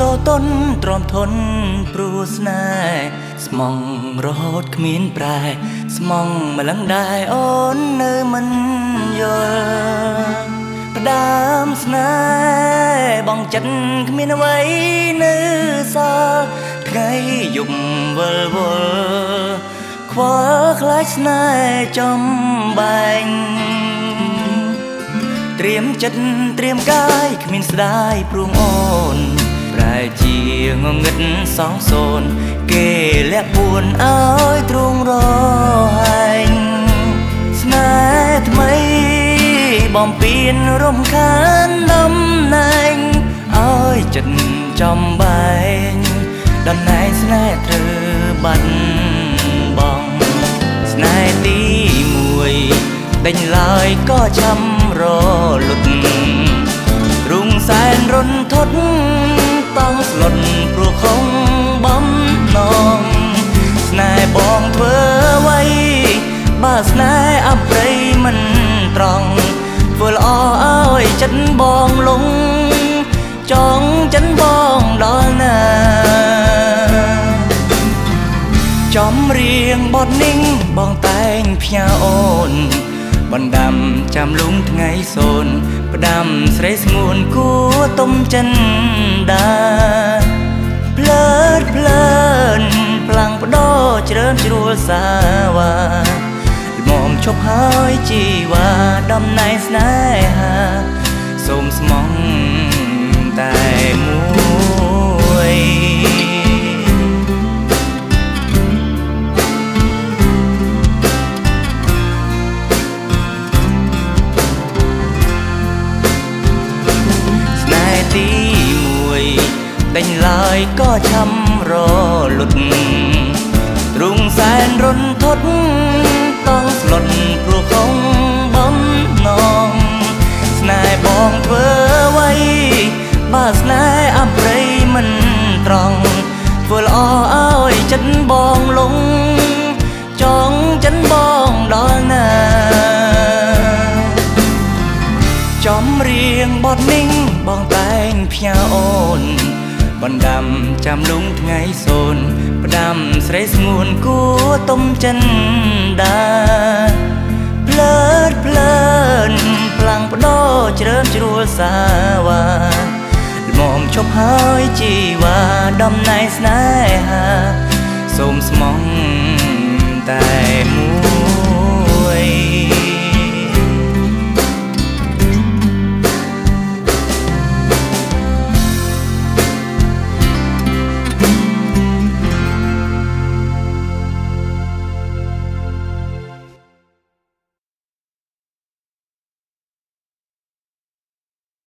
តតនទ្រាំធនព្រោះស្នេហ៍ស្មងរហូតគ្មានប្រែ ស្មងម្លឹងដែរអូននៅមិនយល់ផ្ដើមស្នេហ៍បងចិត្តគ្មានអ្វីនៅសល់ថ្ងៃយប់វល់វល់ខ្វល់ខ្លាចស្នេហ៍ចំបែង ត្រៀមចិត្តត្រៀមកាយគ្មានស្ដាយព្រួងអូនប្រែជាងងឹតសងសូនគេលាក់ពួនអើយទ្រង់រហែងស្នេហ៍ថ្មីបំពេញរំខានដំណែងអើយចិត្តចំបែងដំណែងស្នេហ៍ត្រូវបាត់បង់ស្នេហ៍ទីមួយដេញឡើយក៏ឆាំ រលត់ទ្រុងសែនរន្ធត់តង់ស្លុតព្រោះខំបំណងស្នេហ៍បងធ្វើអ្វីបើស្នេហ៍អប្រិយមិនត្រង់ធ្វើល្អឲ្យចិត្តបងលងចង់ចិនបងដល់ណាចំរៀងបត់ ninh បងតែងផ្ញើអូន បណ្ដាំចាំលងថ្ងៃសូនផ្ដាំស្រីស្ងួនគួទុំចិនដាផ្លើតផ្លើនផ្លាំងបដោជ្រើមជ្រួលសាវ៉ាល្មមឈប់ហើយជីវ៉ាដំណែងស្នេហាសូមស្មង យក៏ឆាំរលត់ទ្រុងសែនរន្ធត់តង់ស្លុតព្រោះខំបំណងស្នេហ៍បងធ្វើអ្វីបើស្នេហ៍អប្រិយមិនត្រង់ធ្វើល្អឲ្យចិត្តបងលងចង់ចិនបងដល់ណាចំរៀងបត់ ninh បងតែងផ្ញើអូន បណ្ដាំចាំលងថ្ងៃសូនផ្ដាំស្រីស្ងួនគួទុំចិនដាផ្លើតផ្លើនផ្លាំងបដោជ្រើមជ្រួលសាវ៉ាល្មមឈប់ហើយជីវ៉ាដំណែងស្នេហាសូមស្មងតែ